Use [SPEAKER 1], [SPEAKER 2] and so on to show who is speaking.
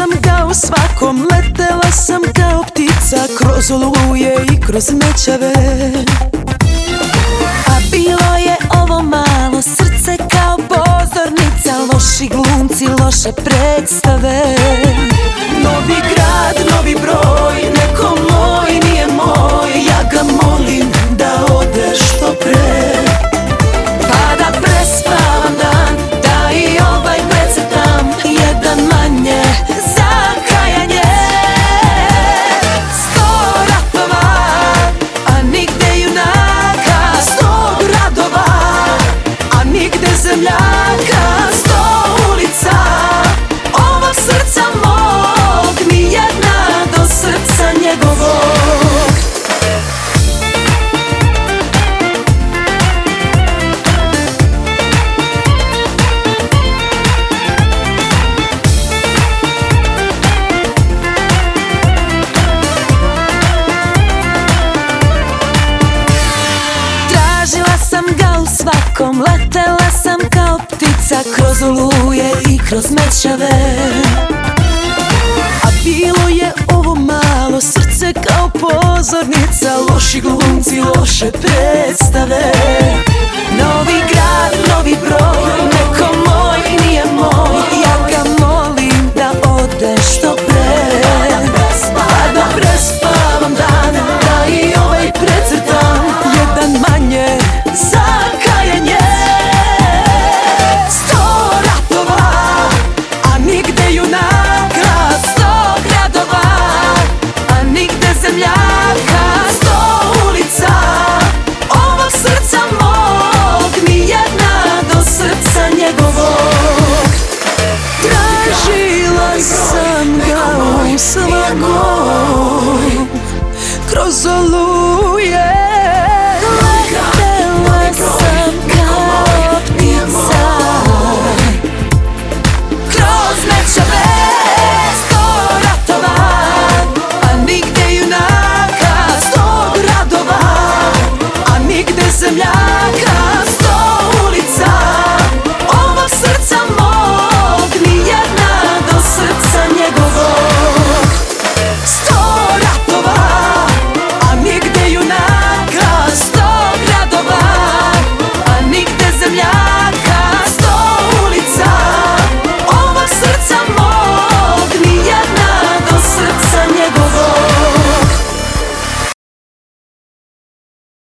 [SPEAKER 1] sam kao svakom Letela sam kao ptica Kroz oluje i kroz mečeve.
[SPEAKER 2] A bilo je ovo malo Srce kao pozornica Loši glumci, loše predstave.
[SPEAKER 1] Novi grad, novi broj.
[SPEAKER 2] Kroz oluje i kroz mećave
[SPEAKER 1] A bilo je ovo malo Srce kao pozornica Loši glumci, loše predstave sam ga u svakom Kroz olu